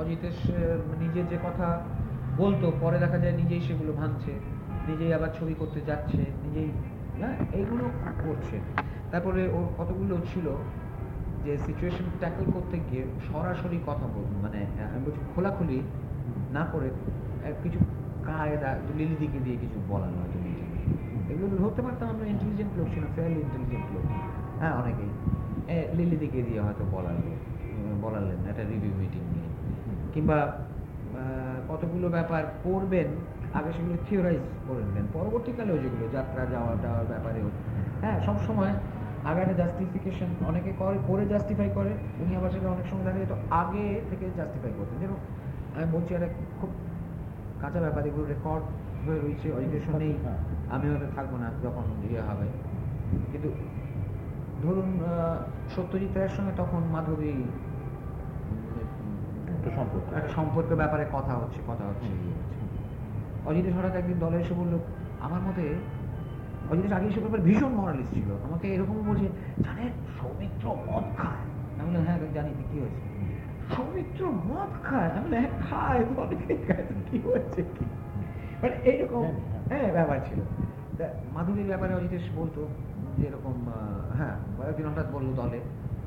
অজিতেশ নিজের যে কথা বলতো, পরে দেখা যায় নিজেই সেগুলো ভাঙছে, নিজেই আবার ছবি করতে যাচ্ছে, নিজেই হ্যাঁ এইগুলো করছে। তারপরে ওর কতগুলো ছিল যে সিচুয়েশন ট্যাকল করতে গিয়ে সরাসরি কথা বল মানে আমি বলছি খোলাখুলি না করে কিছু কায়দা লিলি দিকে দিয়ে কিছু বলানো হয়তো এগুলো ধরতে পারতাম আমরা ইন্টেলিজেন্ট লোক ছিল ফেয়ারলি ইন্টেলিজেন্ট লোক। হ্যাঁ অনেকেই। লিলি দিকে দিয়ে হয়তো বলালো বলালেন, একটা রিভিউ মিটিং কিংবা কতগুলো ব্যাপার করবেন আগে সেগুলো থিওরাইজ করে নিলেন পরবর্তীকালেও যেগুলো যাত্রা যাওয়া যাওয়ার ব্যাপারেও হ্যাঁ সবসময় আগে একটা জাস্টিফিকেশন অনেকে করে করে জাস্টিফাই করে উনি আবার সেটা অনেক সময় দেখা যেত আগে থেকে জাস্টিফাই করতেন। যেমন আমি বলছি একটা খুব কাঁচা ব্যাপার এগুলো রেকর্ড হয়ে রয়েছে অডিটেশন নেই আমি হয়তো থাকব না যখন ইয়ে হবে। কিন্তু ধরুন সত্যজিৎ রায়ের সঙ্গে তখন মাধবী সম্পর্ক। ব্যাপারে কথা হচ্ছে কথা হচ্ছে। অজিতেশ হঠাৎ একদিন দলে এসে বলল আমার মতে অজিতেশ আগে এসে ব্যাপারে ভীষণ মরালিস্ট ছিল। আমাকে এরকম বলছে জানেন সৌমিত্র মদ খায়। আমি বললাম হ্যাঁ জানি কি হয়েছে? সৌমিত্র মদ খায়? আমি হ্যাঁ খায় অনেকে কি হয়েছে কি? মানে এইরকম হ্যাঁ, হ্যাঁ। ব্যাপার ছিল। মাধুরীর ব্যাপারে অজিতেশ বলতো যে এরকম হ্যাঁ কয়েকদিন হঠাৎ বলল দলে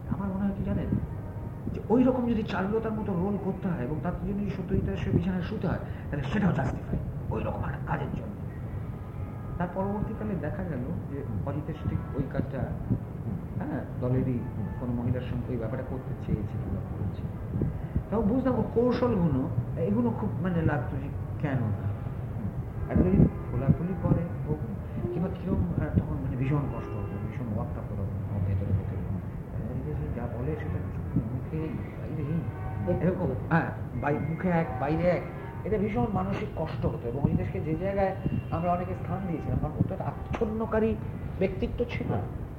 আমার মনে হয় কি জানেন যে ওই রকম যদি চারুলতার মতো রোল করতে হয় এবং তার জন্য যদি সে বিছানায় শুতে হয়, তাহলে সেটাও জাস্টিফাই ওই রকম একটা কাজের জন্য। তার পরবর্তীকালে দেখা গেল যে অজিতেশ ঠিক ওই কাজটা হ্যাঁ দলেরই কোনো মহিলার সঙ্গে ওই ব্যাপারটা করতে চেয়েছে কিংবা করেছে। বুঝলাম ও কৌশলগুলো, এগুলো খুব মানে লাগতো যে কেন? একটা যদি খোলাখুলি করে হোক কিংবা কিরম তখন মানে ভীষণ কষ্ট হতো, ভীষণ ওয়াক্তা করো ভেতরে ভেতরে। যা বলে সেটা এরকম হ্যাঁ মুখে এক বাইরে এক এটা ভীষণ মানসিক কষ্ট হতো এবং দেশকে যে জায়গায় আমরা অনেকে স্থান দিয়েছিলাম কারণ আচ্ছন্নকারী ব্যক্তিত্ব ছিল।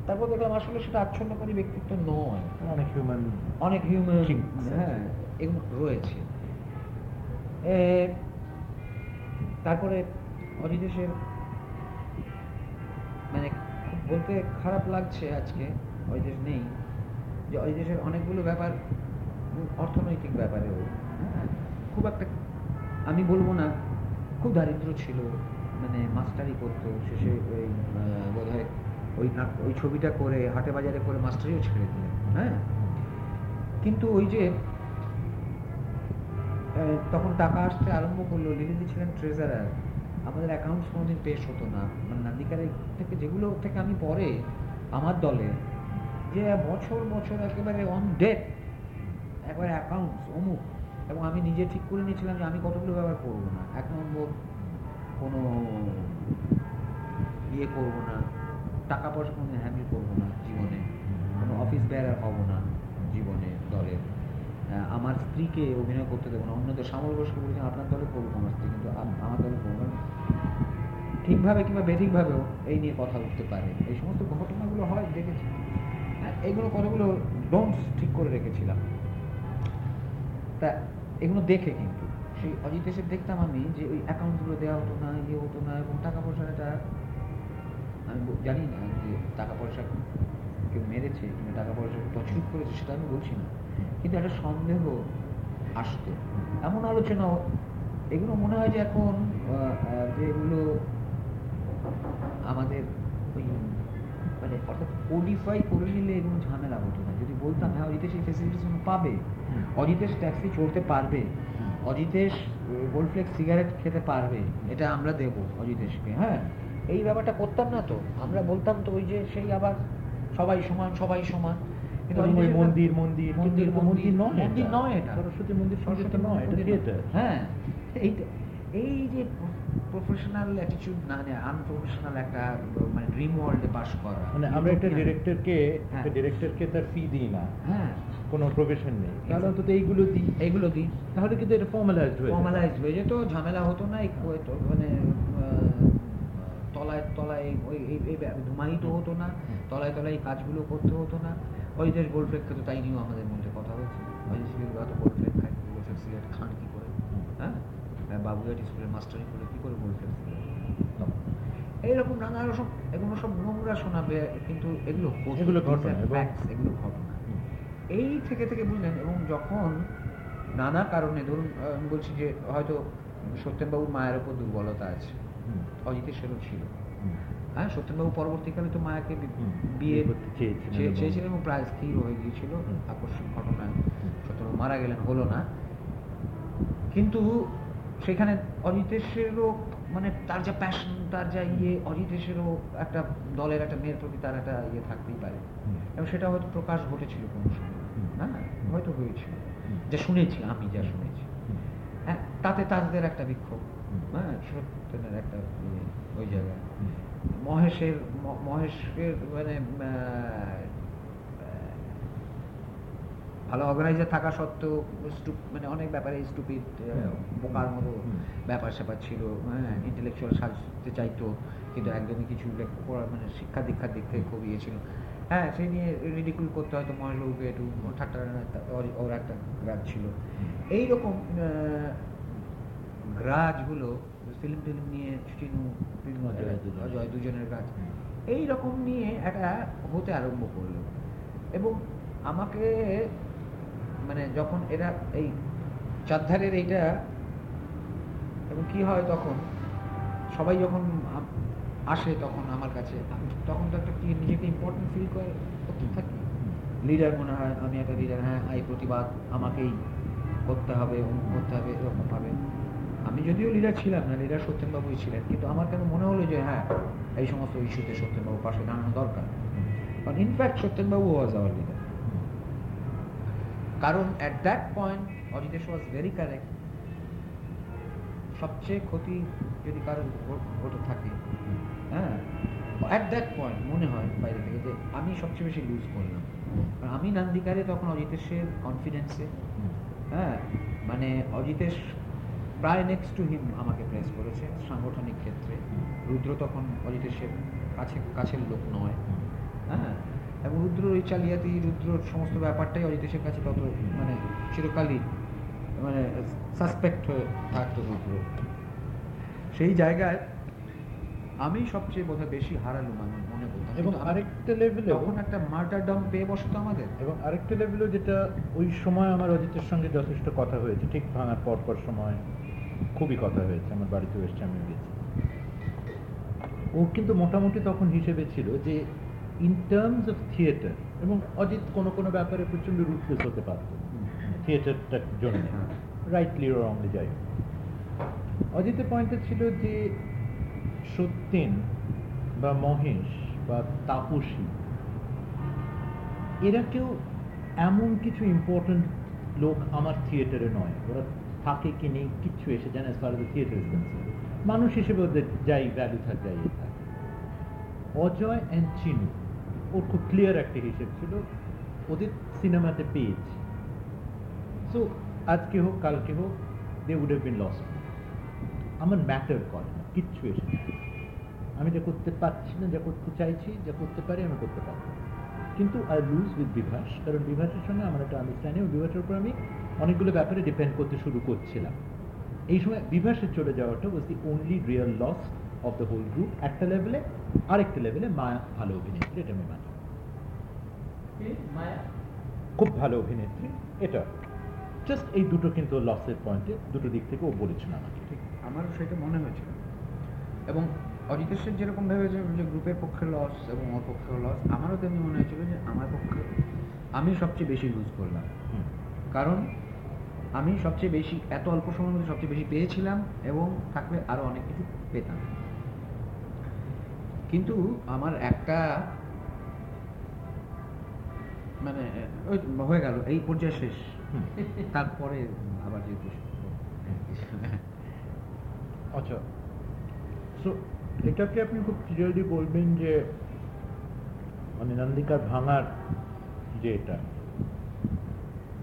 তারপর দেখলাম আসলে সেটা আচ্ছন্নকারী ব্যক্তিত্ব নয়। অনেক হিউম্যান অনেক হিউম্যান হ্যাঁ এগুলো রয়েছে। তারপরে অজিতেশের মানে বলতে খারাপ লাগছে আজকে ওই দেশ নেই। যে ওই দেশের অনেকগুলো ব্যাপার, অর্থনৈতিক ব্যাপারেও হ্যাঁ খুব একটা আমি বলব না, খুব দারিদ্র ছিল মানে মাস্টারি করতো, শেষে ওই বোধ হয় ওই ওই ছবিটা করে, হাটে বাজারে করে মাস্টারিও ছেড়ে দিলেন হ্যাঁ? কিন্তু ওই যে তখন টাকা আসতে আরম্ভ করল লিলিদি ছিলেন ট্রেজারার, আমাদের অ্যাকাউন্টস কোনোদিন পেশ হতো না। মানে নান্দিকারের থেকে যেগুলো থেকে আমি পরে আমার দলে যে বছর বছর একেবারে অন ডেট একবারে অ্যাকাউন্টস অমুক। এবং আমি নিজে ঠিক করে নিয়েছিলাম যে আমি কতগুলো ব্যবহার করব না। এক নম্বর, কোনো ইয়ে করব না, টাকা পয়সা কোনো হ্যান্ডেল করব না জীবনে। কোনো অফিস বেয়ার হব না জীবনে দলের আমার স্ত্রীকে অভিনয় করতে দেবো না। অন্যদের সামল বসকে বলেছেন আপনার দলে করব আমার স্ত্রী, কিন্তু আমার দলে করব না। ঠিকভাবে কিংবা বেঠিকভাবেও এই নিয়ে কথা উঠতে পারে। এই সমস্ত ঘটনাগুলো হয়, দেখেছি। এইগুলো কতগুলো ডোমস ঠিক করে রেখেছিলাম। তা এগুলো দেখে কিন্তু, সেই অজিত এসে দেখতাম আমি যে ওই অ্যাকাউন্টগুলো দেওয়া হতো না ইয়ে হতো না, এবং টাকা পয়সা এটা আমি জানি না যে টাকা পয়সা কেউ মেরেছে কিংবা টাকা পয়সা তছরুপ করেছে সেটা আমি বলছি না। কিন্তু একটা সন্দেহ আসতো। এমন আলোচনা এগুলো মনে হয় যে এখন যেগুলো আমাদের ওই মানে অর্থাৎ কোডিফাই করে নিলে এগুলো ঝামেলা হতো না। যদি বলতাম হ্যাঁ অজিতেশ এই ফেসিলিটিস পাবে। অজিতেশ ট্যাক্সি চড়তে পারবে। অজিতেশ গোল্ডফ্লেক্স সিগারেট খেতে পারবে। এটা আমরা দেব অজিতেশকে হ্যাঁ? এই ব্যাপারটা করতাম না তো। আমরা বলতাম তো ওই যে সেই আবার সবাই সমান সবাই সমান। মন্দির মন্দির মন্দির মন্দির নয় মন্দির নয় এটা। সরস্বতী মন্দির সরস্বতী নয় এটা হ্যাঁ। এই যে প্রফেশনাল অ্যাটিটিউড না মানে আনপ্রফেশনাল একটা মানে ড্রিম ওয়ার্ল্ডে পাস করা। মানে আমরা একটা ডিরেক্টরকে একটা ডিরেক্টরকে তার ফি দিই না। হ্যাঁ। কোনো প্রফেশন নেই। তাহলে অন্তত এইগুলো দিই। এইগুলো দিই। তাহলে কিন্তু এটা ফর্মালাইজড হয়ে ফর্মালাইজড হয়ে যেত ঝামেলা হতো না মানে তলায় তলায় ওই এই ধুমায়িত হতো না তলায় তলায় কাজগুলো করতে হতো না। ওই দেশ গোলফ্লেককে তো তাই নিয়েও আমাদের মধ্যে কথা হয়েছে। গোলফ্লেক খায় গোলফ্লেক সিগারেট খান কি করে। হ্যাঁ? বাবুঘাট স্কুলের মাস্টারি করে করে গোলফ্লেক এইরকম নানা রকম এগুলো সব নোংরা শোনাবে কিন্তু এগুলো এগুলো ঘটনা এগুলো ঘটনা। এই থেকে থেকে বুঝলেন এবং যখন নানা কারণে ধরুন আমি বলছি যে হয়তো সত্যেনবাবুর মায়ের ওপর দুর্বলতা আছে অজিতের সেরও ছিল। হ্যাঁ সত্যেনবাবু পরবর্তীকালে তো মায়াকে বিয়ে চেয়েছিলেন এবং প্রায় স্থির হয়ে গিয়েছিল। আকস্মিক ঘটনায় সত্যেনবাবু মারা গেলেন হলো না। কিন্তু সেখানে অজিতেশেরও মানে তার যা প্যাশন তার যা ইয়ে অজিতেশেরও একটা দলের একটা মেয়ের প্রতি তার একটা ইয়ে থাকতেই পারে। এবং সেটা হয়তো প্রকাশ ঘটেছিল কোনো সময়। হ্যাঁ হয়তো হয়েছিল। যা শুনেছি আমি যা শুনেছি। হ্যাঁ তাতে তাদের একটা বিক্ষোভ। হ্যাঁ সত্যেনের একটা ইয়ে ওই জায়গায়। মহেশের মহেশের মানে ভালো অর্গানাইজার থাকা সত্ত্বেও মানে অনেক ব্যাপারে স্টুপিড বোকার মতো ব্যাপার স্যাপার ছিল হ্যাঁ ইন্টেলেকচুয়াল সাজতে চাইতো কিন্তু একদমই কিছু মানে শিক্ষা দীক্ষার দিক থেকে খুব ইয়ে ছিল। হ্যাঁ সেই নিয়ে রিডিকুল করতে হয়তো মহেশবাবুকে একটু ঠাট্টা ওর একটা গ্রাজ ছিল। এইরকম গ্রাজগুলো ফিল্ম টিল্ম নিয়ে চিনু অজয় দুজনের। গাছ এইরকম নিয়ে একটা হতে আরম্ভ করল। এবং আমাকে মানে যখন এরা এই চারধারের এইটা এবং কি হয় তখন? সবাই যখন আসে তখন আমার কাছে তখন তো একটা নিজেকে ইম্পর্টেন্ট ফিল করে করতে থাকি। লিডার মনে হয় আমি একটা লিডার হ্যাঁ এই প্রতিবাদ আমাকেই করতে হবে করতে হবে এরকমভাবে আমি যদিও লিডার ছিলাম না লিডার সত্যেনবাবুই ছিলেন কিন্তু আমার কেন মনে হলো যে হ্যাঁ এই সমস্ত ইস্যুতে সত্যেনবাবু পাশে দাঁড়ানো দরকার। কারণ ইনফ্যাক্ট সত্যেনবাবু ওয়াজ আওয়ার লিডার কারণ at that point Ajitesh was very correct সবচেয়ে ক্ষতি যদি কারোর ঘটে থাকে হ্যাঁ? অ্যাট দ্যাট পয়েন্ট মনে হয় বাইরে থেকে যে আমি সবচেয়ে বেশি লুজ করলাম। আমি নান্দিকারে তখন অজিতেশের কনফিডেন্সে হ্যাঁ? মানে অজিতেশ প্রায় নেক্সট টু হিম আমাকে প্রেস করেছে সাংগঠনিক ক্ষেত্রে। রুদ্র তখন অজিতেশের কাছে, কাছের লোক নয় হ্যাঁ? এবং রুদ্র ওই চালিয়াতি রুদ্রর সমস্ত ব্যাপারটাই অজিতেশের কাছে তত মানে চিরকালই মানে সাসপেক্ট হয়ে থাকতো রুদ্র। সেই জায়গায় আমি সবচেয়ে বোধহয় বেশি হারালুম আমি মনে করতাম এবং আরেকটা লেভেলে তখন একটা মার্টার ডাম পেয়ে বসতো আমাদের। এবং আরেকটা লেভেলেও যেটা ওই সময় আমার অজিতের সঙ্গে যথেষ্ট কথা হয়েছে ঠিক ভাঙার পর পর সময় খুবই কথা হয়েছে আমার বাড়িতে এসছে আমি গেছি। ও কিন্তু মোটামুটি তখন হিসেবে ছিল যে ইন টার্মস অফ থিয়েটার এবং অজিত কোনো কোনো ব্যাপারে প্রচণ্ড রুটলেস হতে পারত। থিয়েটারটার জন্য রাইটলি রংলি যাই অজিতের পয়েন্টটা ছিল যে সত্যেন বা মহেশ বা তাপসী, এরা কেউ এমন কিছু ইম্পর্টেন্ট লোক আমার থিয়েটারে নয়। ওরা থাকে কি নেই কিচ্ছু এসে জানে ফার থিয়েটার মানুষ হিসেবে ওদের যাই ভ্যালু থাক, যাই থাকে। অজয় অ্যান্ড চিনু। ওর খুব ক্লিয়ার একটা হিসেব ছিল, ওদের সিনেমাতে পেয়েছি। সো আজকে হোক, কালকে হোক they would have been lost আমার ম্যাটার করে না, কিচ্ছু এসে আমি যা করতে পারছি না, যা করতে চাইছি, যা করতে পারি, আমি করতে পারব। কিন্তু আই লুজ উইথ বিভাস কারণ বিভাসের সঙ্গে আমার একটা আন্ডারস্ট্যান্ডিং বিভাসের উপর আমি অনেকগুলো ব্যাপারে ডিপেন্ড করতে শুরু করছিলাম। এই সময় বিভাসের চলে যাওয়াটা was the only real loss of the whole group একটা লেভেলে আরেকটা লেভেলে মা ভালো অভিনেত্রী এটা আমি মানি। খুব ভালো অভিনেত্রী এটা। জাস্ট এই দুটো কিন্তু লসের পয়েন্টে দুটো দিক থেকে ও বলেছিল আমাকে। ঠিক আমারও সেটা মনে হয়েছিল। এবং অজিতেশের যেরকম ভেবেছে যে গ্রুপের পক্ষে লস এবং ওর পক্ষেও লস আমারও তেমনি মনে হয়েছিল যে আমার পক্ষে আমি সবচেয়ে বেশি লুজ করলাম। কারণ আমি সবচেয়ে বেশি এত অল্প সময়ের মধ্যে সবচেয়ে বেশি পেয়েছিলাম এবং থাকলে আরও অনেক কিছু পেতাম। কিন্তু আমার একটা মানে ওই হয়ে গেল এই পর্যায়ে শেষ। তারপরে আবার আচ্ছা। সো এটাকে আপনি খুব ক্লিয়ারলি বলবেন যে মানে নন্দিকার ভাঙার যে এটা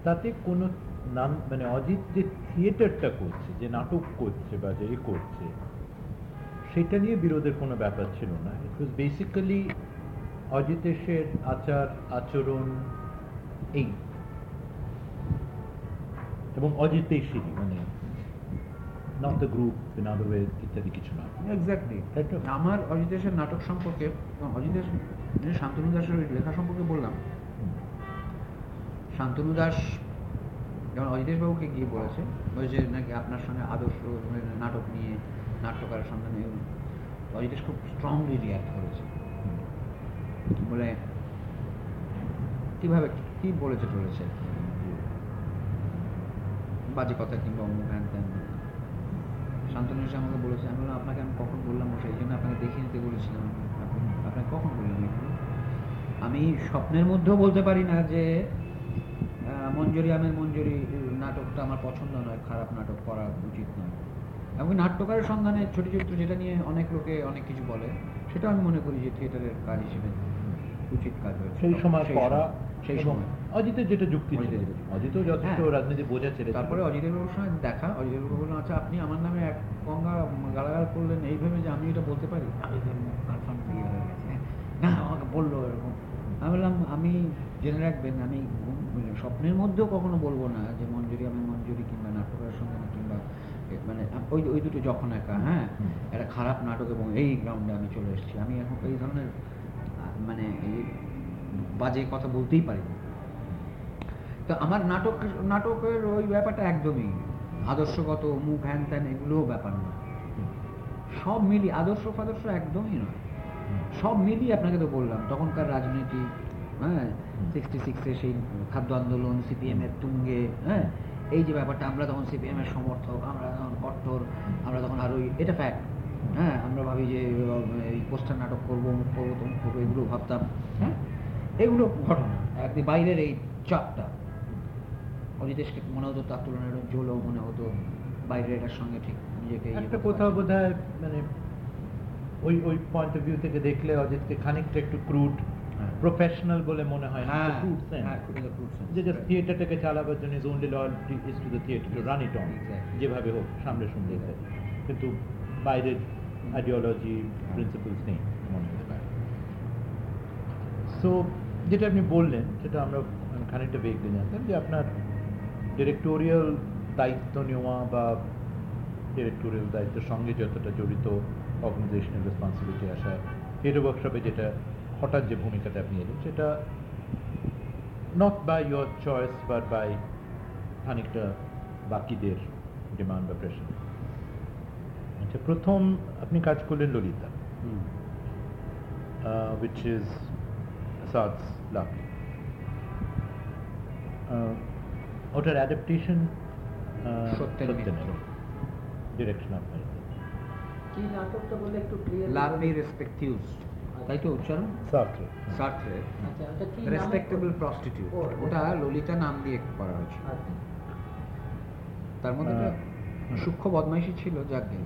তাতে কোনো নাম মানে অজিত যে থিয়েটারটা করছে যে নাটক করছে বা যে করছে সেটা নিয়ে বিরোধের কোনো ব্যাপার ছিল না। ইট ওয়াজ বেসিক্যালি অজিতেশের আচার আচরণ এই। এবং অজিতেশেরই মানে not the group in other way ইত্যাদি কিছু না। এক্স্যাক্টলি আমার অজিতেশের নাটক সম্পর্কে অজিতেশ শান্তনু দাসের লেখা সম্পর্কে বললাম শান্তনু দাস যেমন অজিতেশ বাবুকে গিয়ে বলেছে যে নাকি আপনার সঙ্গে আদর্শ নাটক নিয়ে নাট্যকারের সন্ধানে অজিতেশ খুব স্ট্রংলি রিয়াক্ট করেছে। বলে, কীভাবে, কি বলেছে চলেছে বাজে কথা কিংবা অমুক হ্যান ত্যান শান্তনু এসে আমাকে বলেছে, আমি বললাম, আপনাকে আমি কখন বললাম সেই জন্য আপনাকে দেখিয়ে নিতে বলেছিলাম। আপনি, আপনাকে কখন বললাম? আমি স্বপ্নের মধ্যেও বলতে পারি না যে মঞ্জুরি আমের মঞ্জুরি, নাটকটা আমার পছন্দ নয়, খারাপ নাটক করা উচিত নয়। এমনকি নাট্যকারের সন্ধানে ছোট চরিত্র যেটা নিয়ে অনেক লোকে অনেক কিছু বলে, সেটা আমি মনে করি যে থিয়েটারের কাজ হিসেবে উচিত কাজ হয়েছে। সেই সময় করা সেই সময়। অজিতের যেটা যুক্তি। অজিতও যথেষ্ট হ্যাঁ। রাজনীতি বোঝা ছেড়ে তারপরে অজিতের বাবুর সঙ্গে দেখা। অজিতের বাবু বললেন আচ্ছা আপনি আমার নামে এক গঙ্গা গালাগাল করলেন এই ভেবে যে আমি এটা বলতে পারি? কনফার্ম হয়ে গেছে। না আমাকে বলল এরকম। আমি বললাম আমি জেনে রাখবেন আমি মানে স্বপ্নের মধ্যেও কখনো বলব না যে মঞ্জুরি আমি মঞ্জুরি কিংবা নাটকের সঙ্গে কিংবা মানে ওই ওই দুটো যখন একা হ্যাঁ? একটা খারাপ নাটক এবং এই গ্রাউন্ডে আমি চলে এসেছি। আমি এখন এই ধরনের মানে বাজে কথা বলতেই পারি। তো আমার নাটক, নাটকের ওই ব্যাপারটা একদমই আদর্শগত, মুখ হ্যান ত্যান এগুলোও ব্যাপার না সব মিলি, আদর্শ ফাদর্শ একদমই নয়। সব মিলিয়ে আপনাকে তো বললাম, তখনকার রাজনীতি হ্যাঁ সিক্সটি সিক্সে সেই খাদ্য আন্দোলন সিপিএম এর তুঙ্গে হ্যাঁ এই যে ব্যাপারটা, আমরা তখন সিপিএম এর সমর্থক, আমরা তখন কট্টর, আমরা তখন আরও এটা ফ্যাক্ট হ্যাঁ আমরা ভাবি যে এই পোস্টার নাটক করব মুখ করব তমুক করব এগুলো ভাবতাম হ্যাঁ এগুলো ঘটনা একদিন বাইরের এই চাপটা অজিতেশকে মনে হতো তার তুলনায় একটু জোলও মনে হতো বাইরের এটার সঙ্গে ঠিক নিজেকে ইয়ে একটা কোথাও বোধ মানে ওই ওই পয়েন্ট অফ ভিউ থেকে দেখলে অজিতকে খানিকটা একটু ক্রুড হ্যাঁ। প্রফেশনাল বলে মনে হয় না হ্যাঁ, ক্রুড হ্যাঁ. যে জাস্ট থিয়েটারটাকে চালাবার জন্য is only loyalty is to the theatre to run it on যেভাবে হোক সামনে Exactly. কিন্তু বাইরের আইডিওলজি প্রিন্সিপালস নেই, মনে সো যেটা আপনি বললেন, সেটা আমরা আমি খানিকটা বেগলে জানতাম যে আপনার ডিরেক্টোরিয়াল দায়িত্ব নেওয়া বা ডিরেক্টোরিয়াল দায়িত্বের সঙ্গে যতটা জড়িত অর্গানাইজেশনাল রেসপন্সিবিলিটি আসা থিয়েটার ওয়ার্কশপে যেটা হঠাৎ যে ভূমিকাতে আপনি এলেন, সেটা not by your choice but by খানিকটা বাকিদের ডিমান্ড বা প্রেশার আচ্ছা প্রথম আপনি কাজ করলেন Lalita. Hmm. which is Assad's Luck. Uh, ওটার অ্যাডাপ্টেশন ডিরেকশন আপনার কি নাটকটা বলে একটু ক্লিয়ার লাভলি রেসপেক্টিউস তাই তো উচ্চারণ? সার্ট্রে সার্ট্রে আচ্ছা ওটা রেসপেক্টেবল প্রস্টিটিউট ওটা ললিতা নাম দিয়ে করা হয়েছে। আচ্ছা। তার মধ্যে একটা সূক্ষ্ম বদমাইশি ছিল যাকে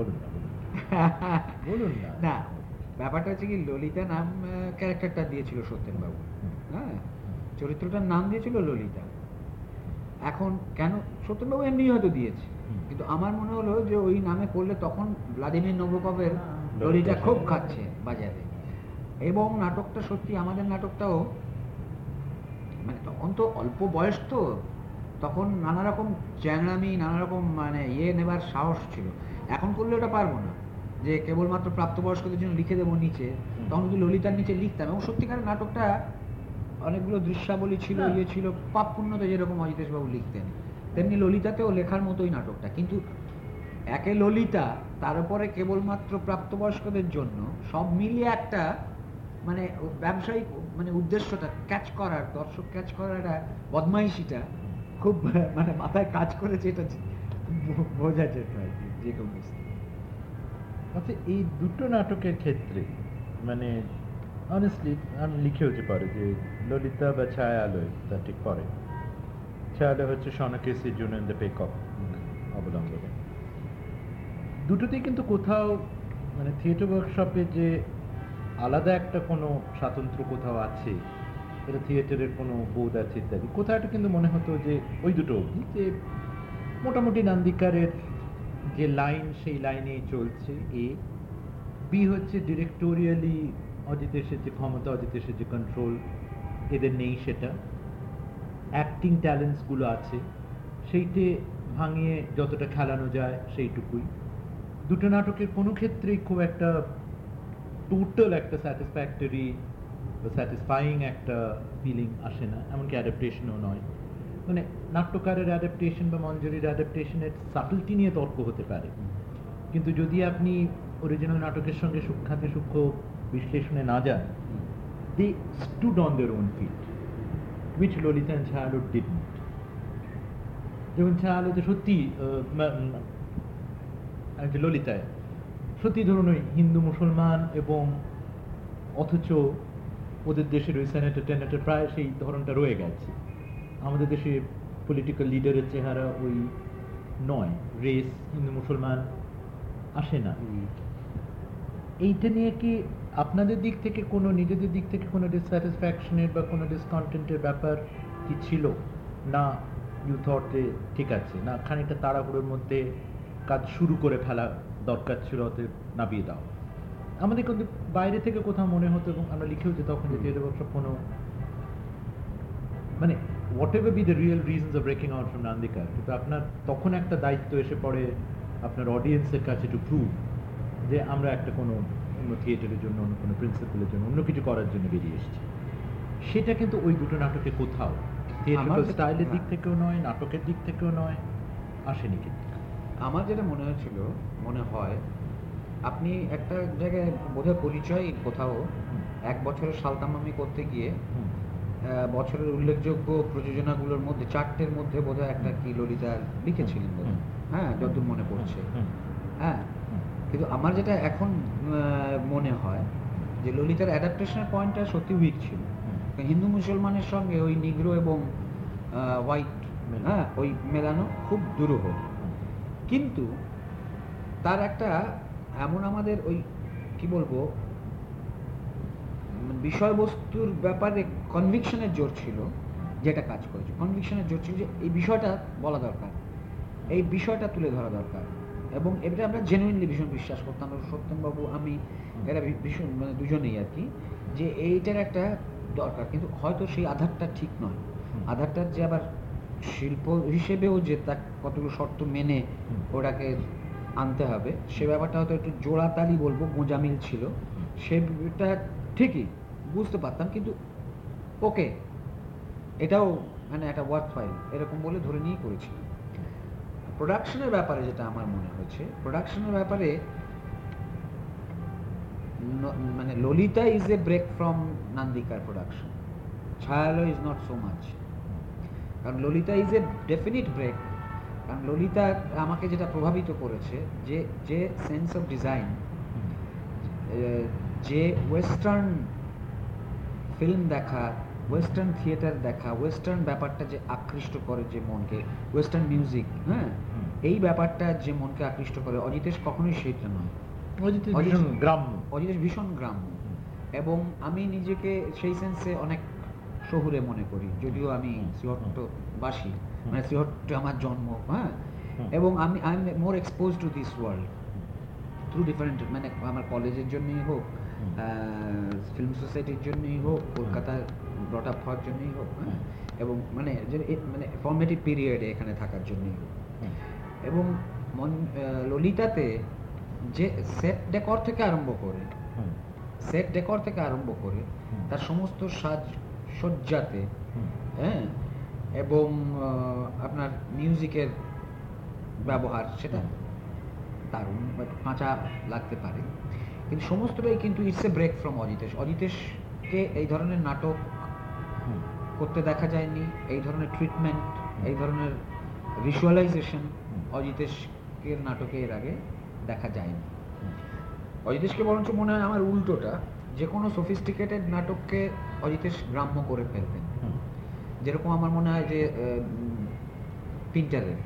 বলুন না বলুন। বলুন না। না ব্যাপারটা হচ্ছে কি ললিতা নাম ক্যারেক্টারটা দিয়েছিল সত্যেন বাবু হুম। হ্যাঁ? চরিত্রটার নাম দিয়েছিল ললিতা। এখন কেন সত্যেনবাবু এমনি হয়তো দিয়েছে। কিন্তু আমার মনে হলো যে ওই নামে করলে তখন ভ্লাদিমির নবকবের হ্যাঁ। ললিতা ললিতা খুব খাচ্ছে বাজারে। এবং নাটকটা সত্যি আমাদের নাটকটাও মানে তখন তো অল্প বয়স তো তখন নানা রকম চ্যাংড়ামি নানা রকম মানে ইয়ে নেবার সাহস ছিল। এখন করলে ওটা পারব না। যে কেবলমাত্র প্রাপ্তবয়স্কদের জন্য লিখে দেবো নিচে তখন কিন্তু ললিতার নিচে লিখতাম এবং সত্যিকারের নাটকটা অনেকগুলো দৃশ্যাবলী ছিল হ্যাঁ। ইয়ে ছিল পাপ পুণ্যতে যেরকম অজিতেশ বাবু লিখতেন তেমনি ললিতাতেও লেখার মতোই নাটকটা। কিন্তু একে ললিতা তার উপরে কেবলমাত্র প্রাপ্তবয়স্কদের জন্য সব মিলিয়ে একটা মানে ব্যবসায়িক মানে উদ্দেশ্যটা ক্যাচ করার দর্শক ক্যাচ করার একটা বদমাইশিটা খুব মানে মাথায় কাজ করেছে এটা বোঝা যেত আর কি। যে কোনো বুঝতে। আচ্ছা এই দুটো নাটকের ক্ষেত্রে মানে অনেস্টলি আমি লিখেওতে পারে যে ললিতা বা ছায়া তা ঠিক পরে হচ্ছে অবলম্বনে দুটোতেই কিন্তু কোথাও মানে থিয়েটার ওয়ার্কশপে যে আলাদা একটা কোনো স্বাতন্ত্র কোথাও আছে, এটা থিয়েটারের কোনো বোধ আছে ইত্যাদি, কোথাও একটা কিন্তু মনে হতো যে ওই দুটো অবধি, যে মোটামুটি নান্দিকারের যে লাইন, সেই লাইনে চলছে এ বি হচ্ছে ডিরেক্টোরিয়ালি অজিতেশের যে ক্ষমতা অজিতেশের যে কন্ট্রোল এদের নেই সেটা। অ্যাক্টিং ট্যালেন্টসগুলো আছে, সেইটে ভাঙিয়ে যতটা খেলানো যায় সেইটুকুই। দুটো নাটকের কোনো ক্ষেত্রেই খুব একটা টোটাল একটা স্যাটিসফ্যাক্টরি স্যাটিসফাইং একটা ফিলিং আসে না, এমনকি অ্যাডাপ্টেশনও নয়। মানে নাট্যকারের অ্যাডাপ্টেশন বা মঞ্জুরির অ্যাডাপ্টেশনের সাটলটি নিয়ে তর্ক হতে পারে। কিন্তু যদি আপনি অরিজিনাল নাটকের সঙ্গে সূক্ষাতে সূক্ষ্ম বিশ্লেষণে না যান they stood on their own field which Lalita and Chhayalo didn't যেমন ছায়ালোতে সত্যি আহ, মা- উম, আর যে ললিতায় সত্যি ধরুন ওই হিন্দু মুসলমান এবং অথচ ওদের দেশের ওই সেনেটার টেনেটার প্রায় সেই ধরনটা রয়ে গেছে। আমাদের দেশে পলিটিক্যাল লিডারের চেহারা ওই নয় রেস হিন্দু মুসলমান আসে না। এইটা নিয়ে কি আপনাদের দিক থেকে কোনো নিজেদের দিক থেকে কোনো ডিসস্যাটিসফ্যাকশনের বা কোনো ডিসকন্টেন্টের ব্যাপার কি ছিল? না ইউ থটে ঠিক আছে না খানিকটা তাড়াহুড়োর মধ্যে কাজ শুরু করে ফেলা দরকার ছিল অতএব নামিয়ে দাও। আমাদের কিন্তু বাইরে থেকে কোথাও মনে হতো এবং আমরা লিখেও যে তখন যে থিয়েটার ওয়ার্কশপ কোনো মানে whatever be the real reasons of breaking out from Nandika কিন্তু আপনার তখন একটা দায়িত্ব এসে পড়ে আপনার অডিয়েন্সের কাছে টু প্রুভ যে আমরা একটা কোনো অন্য থিয়েটারের জন্য অন্য কোনো প্রিন্সিপালের জন্য অন্য কিছু করার জন্য বেরিয়ে এসেছি। সেটা কিন্তু ওই দুটো নাটকে কোথাও। থিয়েটার যেটা- স্টাইলের দিক। থেকেও নয় নাটকের দিক থেকেও নয় আসেনি কিন্তু। আমার যেটা মনে হয়েছিল মনে হয় আপনি একটা জায়গায় বোধহয় পরিচয় কোথাও এক বছরের সালতামামি করতে গিয়ে বছরের উল্লেখযোগ্য প্রযোজনাগুলোর মধ্যে চারটের মধ্যে বোধহয় একটা কি ললিতা লিখেছিলেন হুম। হ্যাঁ যতদূর মনে পড়ছে। হ্যাঁ কিন্তু আমার যেটা এখন মনে হয় যে ললিতার অ্যাডাপ্টেশনের পয়েন্টটা সত্যি উইক ছিল। হিন্দু মুসলমানের সঙ্গে ওই নিগ্রো এবং হোয়াইট হ্যাঁ ওই মেলানো খুব দুরূহ। কিন্তু তার একটা এমন আমাদের ওই কি বলব বিষয়বস্তুর ব্যাপারে কনভিকশনের জোর ছিল যেটা কাজ করেছে। কনভিকশনের জোর ছিল যে এই বিষয়টা বলা দরকার। এই বিষয়টা তুলে ধরা দরকার। এবং এটা আমরা জেনুইনলি ভীষণ বিশ্বাস করতাম। সত্যমবাবু আমি এরা ভী- ভীষণ মানে দুজনেই আর কি যে এইটার একটা দরকার। কিন্তু হয়তো সেই আধারটা ঠিক নয়। আধারটার যে আবার শিল্প হিসেবেও যে তার কতগুলো শর্ত মেনে ওটাকে আনতে হবে সে ব্যাপারটা হয়তো একটু জোড়াতালি বলব গোঁজামিল ছিল। সেটা ঠিকই বুঝতে পারতাম কিন্তু ওকে এটাও মানে একটা ওয়ার্ক ফাইল এরকম বলে ধরে নিয়ে করেছি প্রোডাকশনের ব্যাপারে যেটা আমার মনে হয়েছে প্রোডাকশনের ব্যাপারে মানে Lalita is a break from Nandikar production Chhayalo is not so much কারণ Lalita is a definite break কারণ ললিতা আমাকে যেটা প্রভাবিত করেছে যে যে সেন্স অফ ডিজাইন যে ওয়েস্টার্ন ফিল্ম দেখা ওয়েস্টার্ন থিয়েটার দেখা ওয়েস্টার্ন ব্যাপারটা যে আকৃষ্ট করে যে মনকে ওয়েস্টার্ন মিউজিক হ্যাঁ? এই ব্যাপারটা যে মনকে আকৃষ্ট করে অজিতেশ কখনোই সেটা নয়। ভীষণ গ্রাম্য। অজিতেশ ভীষণ গ্রাম্য। এবং আমি নিজেকে সেই সেন্সে অনেক শহুরে মনে করি যদিও আমি হুম, শ্রীহট্টবাসী মানে শ্রীহট্ট আমার জন্ম হ্যাঁ? এবং আমি I am more expose to this world through different মানে আমার কলেজের জন্যই হোক। ফিল্ম সোসাইটির জন্যই হোক কলকাতায় ব্রট আপ হওয়ার জন্যই হোক হ্যাঁ, এবং মানে মানে ফর্মেটিভ পিরিয়ডে এখানে থাকার জন্যই হোক। এবং মন ললিতাতে যে সেট ডেকর থেকে আরম্ভ করে সেট ডেকর থেকে আরম্ভ করে তার সমস্ত সাজ সজ্জাতে হ্যাঁ? এবং আপনার মিউজিকের ব্যবহার সেটা দারুণ কাঁচা লাগতে পারে। কিন্তু সমস্তটাই কিন্তু it's a break from Ajitesh. অজিতেশকে এই ধরনের নাটক করতে দেখা যায়নি। এই ধরনের ট্রিটমেন্ট এই ধরনের ভিজুয়ালাইজেশন হুম। অজিতেশকের নাটকে এর আগে দেখা যায়নি। অজিতেশকে বরঞ্চ মনে হয় আমার উল্টোটা যে কোনো সফিস্টিকেটেড নাটককে অজিতেশ গ্রাম্য করে ফেলতেন যেরকম আমার মনে হয় যে পিন্টারের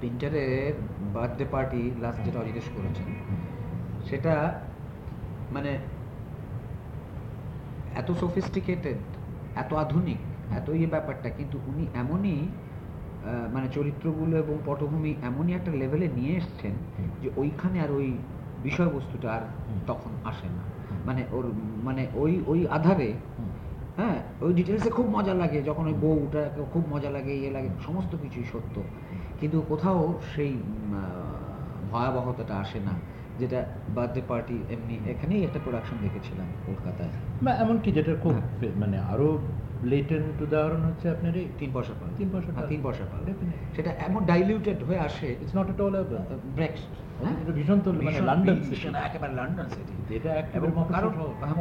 পিন্টারের বার্থডে পার্টি লাস্ট যেটা অজিতেশ করেছেন সেটা মানে এত সফিস্টিকেটেড এত আধুনিক এত ইয়ে ব্যাপারটা কিন্তু উনি এমনই মানে চরিত্রগুলো এবং পটভূমি এমনই একটা লেভেলে নিয়ে এসছেন যে ওইখানে আর ওই বিষয়বস্তুটা আর তখন আসে না। মানে ওর মানে ওই ওই আধারে হ্যাঁ ওই ডিটেলসে খুব মজা লাগে যখন ওই বউটা খুব মজা লাগে ইয়ে লাগে সমস্ত কিছুই সত্য। কিন্তু কোথাও সেই ভয়াবহতাটা আসে না। যেটা বার্থডে পার্টি এমনি এখানেই একটা প্রোডাকশন দেখেছিলাম কলকাতায়। বা এমনকি যেটা খুব হ্যাঁ। মানে আরও ব্লেটেন্ট উদাহরণ হচ্ছে আপনার এই তিন পয়সা পাল তিন পয়সা হ্যাঁ, পাল। তিন পয়সা পাল সেটা এমন ডাইলিউটেড হয়ে আসে। It's not at all urban breaks এটা ভীষণ তো মানে লন্ডন সিটি একেবারে লন্ডন সিটি এটা একেবারে কারণ। হ্যাঁ,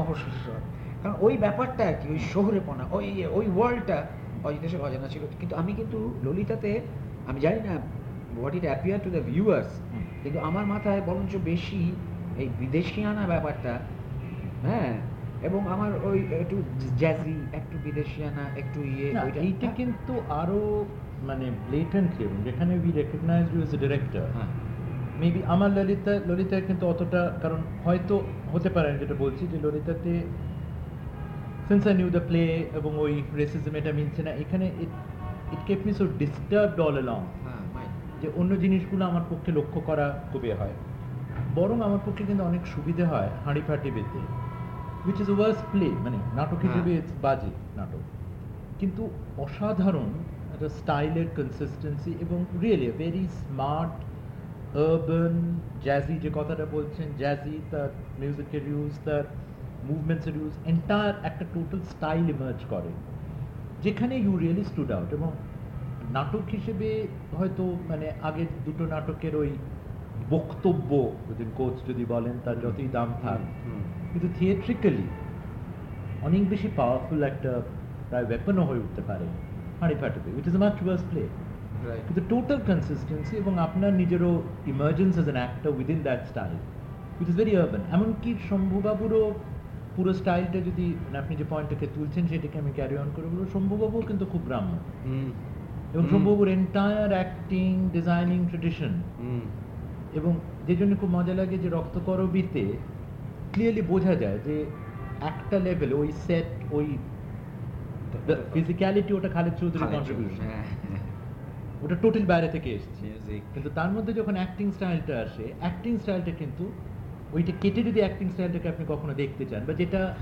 কারণ ওই ব্যাপারটা কি ওই শহরেপনা ওই ওই ওয়ার্ল্ডটা অজিতেশের অজানা ছিল। কিন্তু আমি কিন্তু ললিতাতে আমি জানি না what it appear to the viewers. কিন্তু আমার মাথায় বরঞ্চ বেশি এই বিদেশি আনা ব্যাপারটা হ্যাঁ? এবং আমার ওই একটু জ্যাজি একটু বিদেশিয়ানা একটু ইয়ে এইটা কিন্তু আরও মানে ব্লেটেন্টলি যেখানে we recognise you as a director হ্যাঁ। মেবি আমার ললিতা ললিতা কিন্তু অতটা কারণ হয়তো হতে পারে আমি যেটা বলছি যে ললিতাতে since I knew the play এবং ওই রেসিজম এটা মিলছে না এখানে it it kept me so disturbed all along হ্যাঁ যে অন্য জিনিসগুলো আমার পক্ষে লক্ষ্য করা খুবই হয় বরং আমার পক্ষে কিন্তু অনেক সুবিধে হয় হাঁড়ি ফাটি পেতে উইচ ইজ ওয়ার্স প্লে মানে নাটক হ্যাঁ। হিসেবে ইটস বাজে নাটক কিন্তু অসাধারণ একটা স্টাইলের কনসিস্টেন্সি এবং really very smart urban jazzy যে কথাটা বলছেন জ্যাজি তার মিউজিকের ইউজ তার মুভমেন্টসের ইউজ এন্টায়ার একটা টোটাল স্টাইল ইমার্জ করে যেখানে ইউ রিয়েলি স্টুড আউট এবং নাটক হিসেবে হয়তো মানে আগের দুটো নাটকের ওই বক্তব্য যদি কোচ যদি বলেন তার যতই দাম থাক। কিন্তু থিয়েট্রিক্যালি অনেক বেশি পাওয়ারফুল একটা প্রায় ওয়েপনও হয়ে উঠতে পারে হাঁড়ি ফাটাতে which is much worse play. কিন্তু টোটাল কনসিস্টেন্সি এবং আপনার নিজেরও emergence as an actor within that style which is very urban এমনকি শম্ভুবাবুরও পুরো স্টাইলটা যদি মানে আপনি যে পয়েন্টটাকে তুলছেন সেটাকে আমি ক্যারি অন করে বলব শম্ভুবাবুও কিন্তু খুব গ্রাম্য। হুম, এবং হুম। এন্টায়ার অ্যাক্টিং ডিজাইনিং ট্রেডিশন এবং যে জন্য খুব মজা লাগে যে রক্তকরবীতে ক্লিয়ারলি বোঝা যায় যে একটা লেভেল ওই সেট ওই ফিজিক্যালিটি ওটা খালেদ চৌধুরীর কন্ট্রিবিউশন হ্যাঁ। ওটা টোটাল বাইরে থেকে এসেছে. কিন্তু তার মধ্যে যখন অ্যাক্টিং স্টাইলটা আসে অ্যাক্টিং স্টাইলটা কিন্তু ওইটা কেটে যদি অ্যাক্টিং স্টাইলটাকে আপনি কখনো দেখতে চান বা যেটা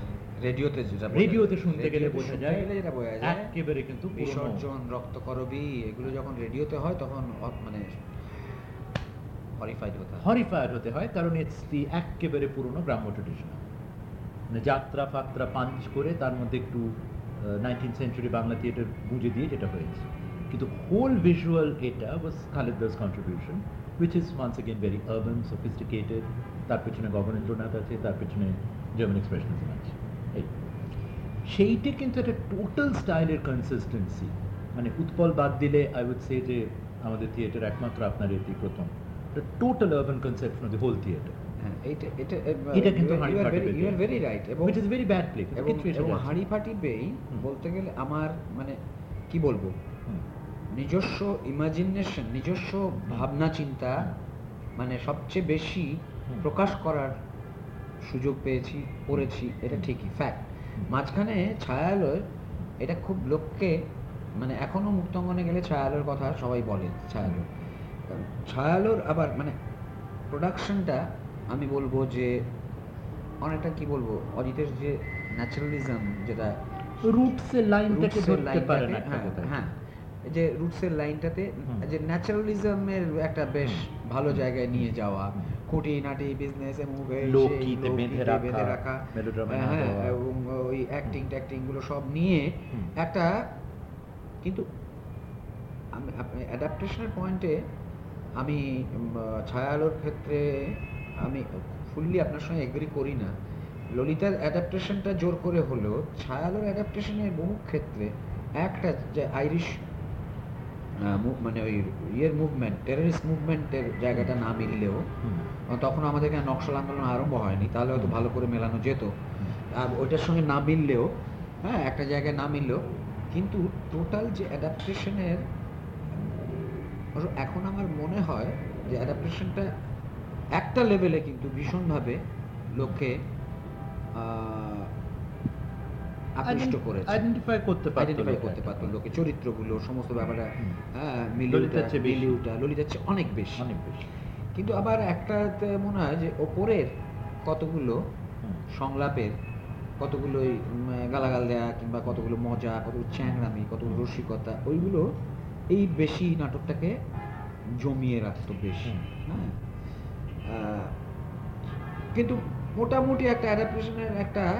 রেডিওতে যেটা রেডিওতে শুনতে গেলে বোঝা যায় যেটা বোঝা যায়। একেবারে কিন্তু বিসর্জন রক্তকরবী এগুলো যখন রেডিওতে হয় তখন মানে হরিফাইড হতে হয়। হরিফায়ার হতে হয় কারণ ইটস দি একেবারে পুরনো ট্রেডিশন মানে যাত্রা ফাত্রা পাঞ্চ করে তার মধ্যে একটু নাইনটিন সেঞ্চুরি বাংলা থিয়েটার গুঁজে দিয়ে যেটা হয়েছে। কিন্তু হোল ভিজুয়াল এটা was Khaled Das contribution which is once again very urban sophisticated তার পেছনে গভর্নেন্দ্রনাথ আছে তার পেছনে জার্মান এক্সপ্রেশনিজম আছে। সেইটা কিন্তু একটা টোটাল স্টাইলের কনসিস্টেন্সি মানে উৎপল বাদ দিলে আই উড সে যে আমাদের থিয়েটার একমাত্র আপনার এটি প্রথম। Total urban conception of the whole theatre এটা এটা কিন্তু হাঁড়ি ইউ আর ভেরি রাইট এবং এবং ফাটি বেই বলতে গেলে আমার মানে কি বলব? নিজস্ব ইমাজিনেশন নিজস্ব ভাবনা চিন্তা মানে সবচেয়ে বেশি প্রকাশ করার সুযোগ পেয়েছি করেছি এটা ঠিকই ফ্যাক্ট মাঝখানে ছায়ালয় এটা খুব লোককে মানে এখনও মুক্তাঙ্গনে গেলে ছায়ালোর কথা সবাই বলে ছায়ালোর ছায়ালোর আবার মানে প্রোডাকশনটা আমি বলব যে অনেকটা কি বলব অজিতের যে ন্যাচারালিজম যেটা রুটসের লাইনটাকে ধরতে পারে না হ্যাঁ। হ্যাঁ যে রুটসের লাইনটাতে। যে ন্যাচারালিজমের একটা বেশ ভালো জায়গায় নিয়ে যাওয়া। খুঁটি নাটি বিজনেস বেঁধে রাখা, হ্যাঁ দেওয়া। এবং ওই অ্যাক্টিং ট্যাক্টিংগুলো সব নিয়ে একটা কিন্তু আমি অ্যাডাপ্টেশনের পয়েন্টে আমি ছায়ালোর ক্ষেত্রে আমি ফুললি আপনার সঙ্গে এগ্রি করি না ললিতার অ্যাডাপ্টেশনটা জোর করে হলো ছায়ালোর অ্যাডাপ্টেশনের বহু ক্ষেত্রে একটা যে আইরিশ মানে ওই ইয়ের মুভমেন্ট টেররিস্ট মুভমেন্টের জায়গাটা না মিললেও তখন আমাদের এখানে নকশাল আন্দোলন আরম্ভ হয়নি তাহলে হয়তো ভালো করে মেলানো যেত। আর ওইটার সঙ্গে না মিললেও হ্যাঁ একটা জায়গায় না মিললেও কিন্তু টোটাল যে অ্যাডাপ্টেশনের এখন আমার মনে হয় যে অ্যাডাপ্টেশনটা একটা লেভেলে কিন্তু ভীষণভাবে লোককে আহ, আকৃষ্ট করেছে। আইডেন্টিফাই করতে পারতো আইডেন্টিফাই করতে পারতো লোকে। চরিত্রগুলো সমস্ত ব্যাপারটা। হ্যাঁ মিলিউটা চেয়ে মিলিউটা ললিতার চেয়ে অনেক বেশি। অনেক বেশি। কিন্তু আবার একটাতে মনে হয় যে ওপরের কতগুলো সংলাপের কতগুলো ওই, গালাগাল দেয়া কিংবা কতগুলো মজা কতগুলো চ্যাংরামি কতগুলো রসিকতা ওইগুলো এই বেশি নাটকটাকে জমিয়ে রাখতো বেশি। হ্যাঁ। আহ, কিন্তু মোটামুটি একটা অ্যাডাপ্টেশনের একটা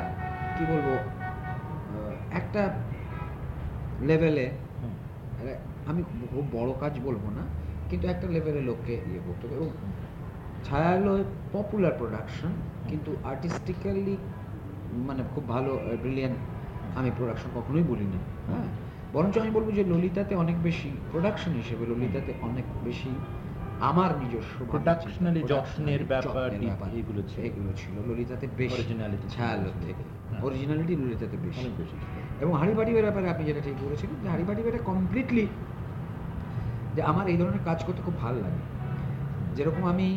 কি বলব একটা লেভেলে আমি খুব বড় কাজ বলব না কিন্তু একটা লেভেলে লোককে ইয়ে করতে হবে। এবং ছায়া হলো পপুলার প্রোডাকশন কিন্তু আর্টিস্টিক্যালি মানে খুব ভালো ব্রিলিয়ান্ট আমি প্রোডাকশন কখনোই বলি না হ্যাঁ? বরঞ্চ আমি বলব যে ললিতাতে অনেক বেশি প্রোডাকশন হিসেবে ললিতাতে অনেক বেশি আমার নিজস্ব ছিল, যত্নের ব্যাপার, এগুলো ছিল। এগুলো ছিল ললিতাতে বেশি ছিল। ছায়ালোর থেকে। হ্যাঁ। অরিজিনালিটি ললিতাতে বেশি। বেশি এবং হাড়িপাটিবের ব্যাপারে আপনি যেটা ঠিক বলেছিলেন যে হাড়িপাটিবেটা কমপ্লিটলি যে আমার এই ধরনের কাজ করতে খুব ভালো লাগে। যেরকম আমি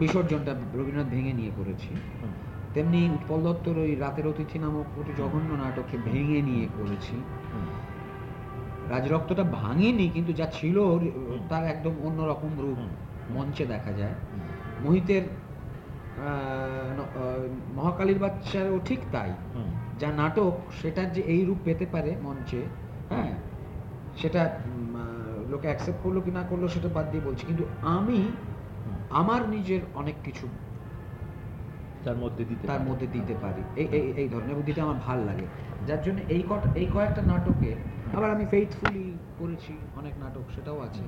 বিসর্জনটা রবীন্দ্রনাথ ভেঙে নিয়ে করেছি তেমনি উৎপল দত্তর ওই রাতের অতিথি নামক একটি জঘন্য নাটককে ভেঙে নিয়ে করেছি। রাজরক্তটা ভাঙেনি কিন্তু যা ছিল তার একদম অন্যরকম রূপ মঞ্চে দেখা যায়। মোহিতের মহাকালীর বাচ্চারও ঠিক তাই। যা নাটক সেটার যে এই রূপ পেতে পারে মঞ্চে হ্যাঁ? সেটা লোকে অ্যাকসেপ্ট করল কি না করল সেটা বাদ দিয়ে বলছি। কিন্তু আমি আমার নিজের অনেক কিছু তার মধ্যে দিতে তার মধ্যে দিতে পারি। এই এই এই ধরনের দিতে আমার ভালো লাগে। যার জন্য এই কটা এই কয়েকটা নাটকে আবার আমি ফেইথফুলি করেছি অনেক নাটক সেটাও আছে।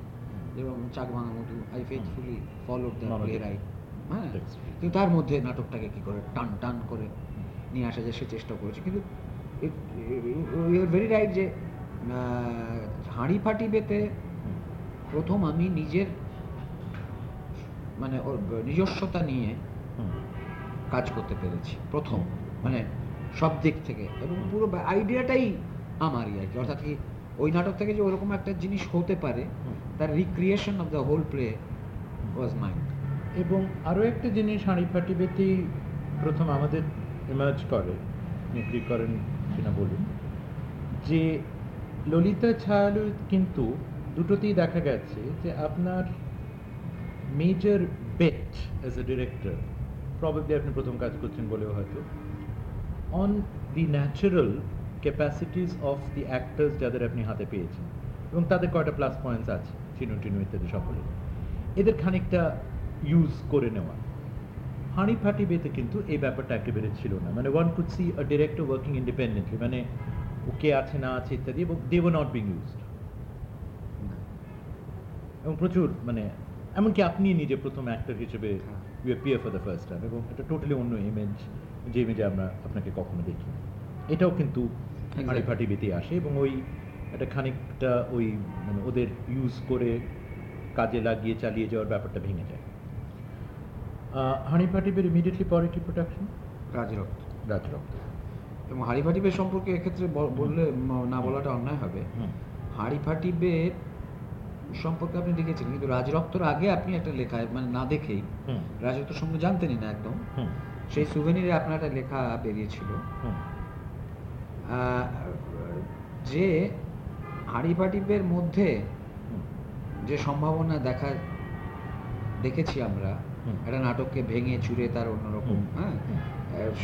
এবং Chak Bhanga Madhu I faithfully follow the playwright হ্যাঁ? কিন্তু তার মধ্যে নাটকটাকে কি করে টান টান করে নিয়ে আসা যায় সে চেষ্টা করেছে। কিন্তু ইউ ভেরি রাইট যে হাঁড়ি ফাটি হুম, প্রথম আমি নিজের মানে নিজস্বতা নিয়ে কাজ করতে পেরেছি প্রথম। মানে সব দিক থেকে। এবং পুরো আইডিয়াটাই আমারই আর কি অর্থাৎ কি ওই নাটক থেকে যে ওরকম একটা জিনিস হতে পারে তার recreation of the whole play was mind এবং আরও একটা জিনিস হাঁড়ি ফাটিবেতেই প্রথম আমাদের ইমার্জ করে বিক্রি করেন কিনা বলুন। যে ললিতা ছায়ালু কিন্তু দুটোতেই দেখা গেছে যে আপনার major bet as a director probably আপনি প্রথম কাজ করছেন বলেও হয়তো on the natural capacities of the actors যাদের আপনি হাতে পেয়েছেন, এবং তাদের কয়টা প্লাস পয়েন্টস আছে চিনু টিনু ইত্যাদি সকলে এদের খানিকটা ইউজ করে নেওয়া। হাঁড়ি ফাটি বেতে কিন্তু এই ব্যাপারটা একেবারে ছিল না মানে one could see a director working independently মানে ও কে আছে না আছে ইত্যাদি এবং they were not being used এবং প্রচুর মানে এমনকি আপনি নিজে প্রথম অ্যাক্টর হিসেবে। You appear for the first time এবং এটা টোটালি অন্য ইমেজ যে ইমেজে আমরা আপনাকে কখনো দেখি এটাও কিন্তু. হাঁড়ি ফাটি বেতে আসে এবং ওই একটা খানিকটা ওই মানে ওদের ইউজ করে কাজে লাগিয়ে চালিয়ে যাওয়ার ব্যাপারটা ভেঙে যায় আহ, হাঁড়ি ফাটিবের ইমিডিয়েটলি পরে কি প্রোডাকশন রাজরক্ত। রাজরক্ত। এবং হাড়ি ফাটি বে সম্পর্কে এক্ষেত্রে বললে না বলাটা অন্যায় হবে। হুম, হাড়ি বে সম্পর্কে আপনি লিখেছেন কিন্তু রাজরক্তর আগে আপনি একটা লেখায় মানে না দেখেই রাজরক্ত সম্পর্কে জানতেনই না একদম। সেই সুভেনিরে আপনার একটা লেখা বেরিয়েছিল। যে হাড়িপাটিপের মধ্যে যে সম্ভাবনা দেখা দেখেছি আমরা। একটা নাটককে ভেঙে চুরে তার অন্যরকম হ্যাঁ?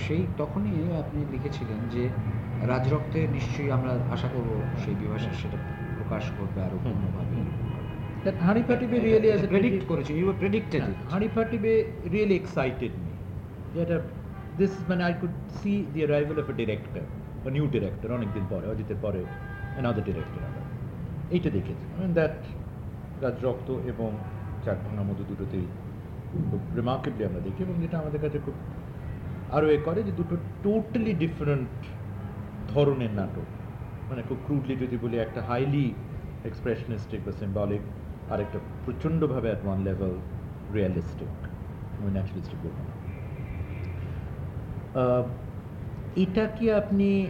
সেই তখনই আপনি লিখেছিলেন যে রাজরক্তে নিশ্চয়ই আমরা আশা করব সেই বিভাষা সেটা প্রকাশ করবে আরও। পূর্ণভাবে। That হাঁড়ি রিয়েলি প্রেডিক্ট করেছে ইউ প্রেডিক্টেড হাঁড়ি ফাটিবে রিয়েলি এক্সাইটেড মি যেটা দিস মানে I could see the arrival of a director a new director অনেকদিন পরে অজিতের পরে অ্যানাদার ডিরেক্টর আবার। এইটা দেখেছি দ্যাট রাজরক্ত এবং চারভাঙা মধু দুটোতেই রিমার্কেবলি আমরা দেখি এবং যেটা আমাদের কাছে খুব আরও এ করে যে দুটো টোটালি ডিফারেন্ট ধরনের নাটক। মানে খুব ক্রুডলি যদি বলি, একটা হাইলি এক্সপ্রেশনিস্টিক বা সিম্বলিক আর একটা প্রচণ্ডভাবে অ্যাট ওয়ান লেভেল না। এটা কি আপনি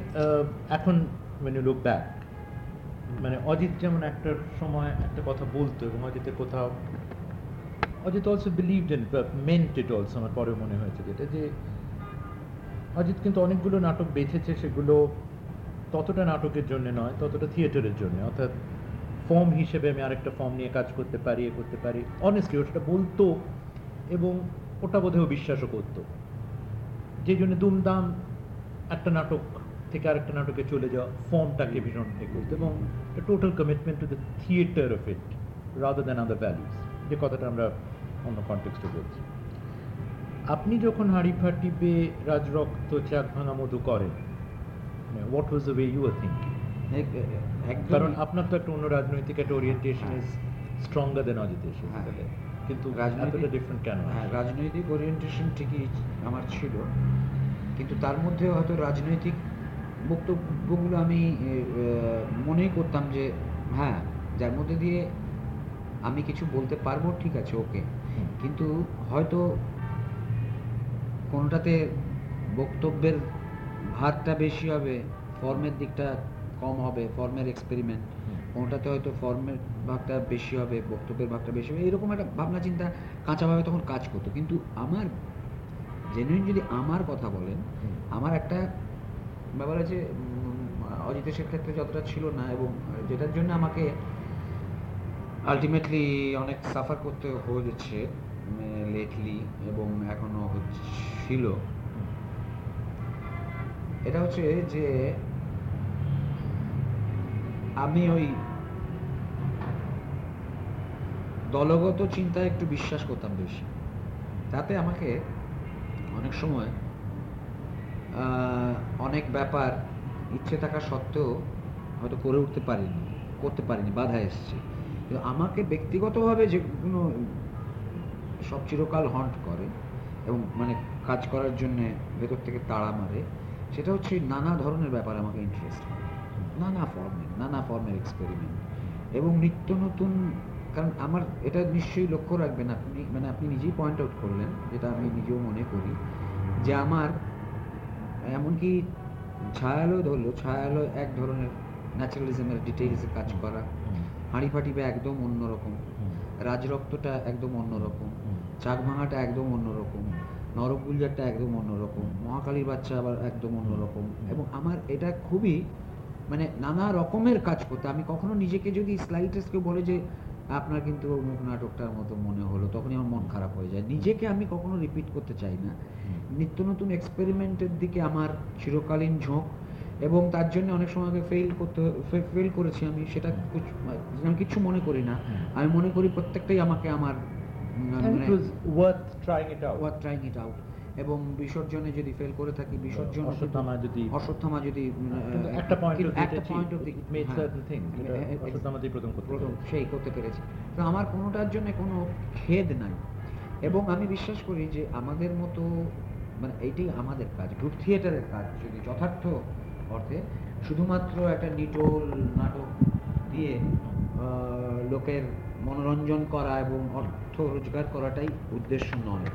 এখন মানে লুক ব্যাক মানে অজিত যেমন একটা সময় একটা কথা বলতো এবং অজিতের কোথাও Ajit also believed in meant it also আমার পরে মনে হয়েছে যেটা যে অজিত কিন্তু অনেকগুলো নাটক বেছেছে সেগুলো ততটা নাটকের জন্য নয় ততটা থিয়েটারের জন্য। অর্থাৎ ফর্ম হিসেবে আমি আরেকটা ফর্ম নিয়ে কাজ করতে পারি এ করতে পারি। অনেস্টলি ওটা বলতো এবং ওটা বোধহয় বিশ্বাসও করতো। যে জন্য দুমদাম একটা নাটক থেকে আরেকটা নাটকে চলে যাওয়া ফর্মটাকে ভীষণ এ করতো এবং total commitment to the theatre of it rather than other values যে কথাটা আমরা অন্য কনটেক্সটে বলছি আপনি যখন হাঁড়ি ফাটিবে রাজরক্ত চাক ভাঙা মধু করেন what was the way you are thinking কারণ আপনার তো একটা অন্য রাজনৈতিক একটা orientation. Is stronger than Ajitesh. কিন্তু রাজনৈতিক- ডিফারেন্ট কেন হ্যাঁ রাজনৈতিক ওরিয়েন্টেশন ঠিকই আমার ছিল কিন্তু তার মধ্যে হয়তো রাজনৈতিক বক্তব্যগুলো আমি মনেই করতাম যে হ্যাঁ যার মধ্যে দিয়ে আমি কিছু বলতে পারব? ঠিক আছে ওকে। কিন্তু হয়তো কোনোটাতে বক্তব্যের ভারটা বেশি হবে ফর্মের দিকটা কম হবে ফর্মের এক্সপেরিমেন্ট। কোনোটাতে হয়তো ফর্মের ভাগটা বেশি হবে বক্তব্যের ভাগটা বেশি হবে এরকম একটা ভাবনা চিন্তা কাঁচাভাবে তখন কাজ করতো। কিন্তু আমার জেনুইন যদি আমার কথা বলেন আমার একটা ব্যাপার আছে অজিতেশের ক্ষেত্রে যতটা ছিল না এবং যেটার জন্য আমাকে আলটিমেটলি অনেক সাফার করতে হয়েছে লেটলি এবং এখনও ছিল এটা হচ্ছে যে, আমি ওই দলগত চিন্তায় একটু বিশ্বাস করতাম বেশি। তাতে আমাকে অনেক সময় অনেক ব্যাপার ইচ্ছে থাকা সত্ত্বেও হয়তো করে উঠতে পারিনি, করতে পারিনি, বাধা এসছে। কিন্তু আমাকে ব্যক্তিগতভাবে যে কোনো সব চিরকাল হন্ট করে এবং মানে কাজ করার জন্য ভেতর থেকে তাড়া মারে, সেটা হচ্ছে নানা ধরনের ব্যাপার আমাকে ইন্টারেস্ট করে নানা ফর্মের নানা ফর্মের এক্সপেরিমেন্ট এবং নিত্য নতুন, কারণ আমার এটা নিশ্চয়ই লক্ষ্য রাখবেন আপনি মানে আপনি নিজেই পয়েন্ট আউট করলেন, যেটা আমি নিজেও মনে করি, যে আমার এমনকি ছায়ালয় ধরলো ছায়ালয় এক ধরনের ন্যাচারালিজমের ডিটেইলসে কাজ করা। হাঁড়ি ফাটিবে একদম অন্যরকম। রাজরক্তটা একদম অন্যরকম হুম। চাক ভাঙাটা একদম অন্যরকম নরক গুলজারটা একদম অন্যরকম মহাকালীর বাচ্চা আবার একদম অন্যরকম এবং আমার এটা খুবই মানে নানা রকমের কাজ করতে আমি কখনো নিজেকে যদি স্লাইটেস্ট কেউ বলে যে আপনার কিন্তু মুখ নাটকটার মতো মনে হলো তখনই আমার মন খারাপ হয়ে যায়। নিজেকে আমি কখনো রিপিট করতে চাই না। নিত্য নতুন এক্সপেরিমেন্টের দিকে আমার চিরকালীন ঝোঁক। এবং তার জন্য অনেক সময় ফেল করতে ফেল করেছি আমি সেটা কুছ- আমি কিছু মনে করি না। আমি মনে করি প্রত্যেকটাই আমাকে আমার মানে এবং বিসর্জনে যদি ফেল করে থাকি বিসর্জন অশ্বত্থামা যদি- অশ্বত্থামা যদি একটা পয়েন্ট অফ যেটা অশ্বত্থামাতেই প্রথম প্রথম সেই করতে পেরেছি। তো আমার কোনোটার জন্য কোনো খেদ নাই। এবং আমি বিশ্বাস করি যে আমাদের মতো মানে এইটাই আমাদের কাজ গ্রুপ থিয়েটারের কাজ যদি যথার্থ অর্থে। শুধুমাত্র একটা নিটোল নাটক দিয়ে লোকের মনোরঞ্জন করা এবং অর্থ রোজগার করাটাই উদ্দেশ্য নয়।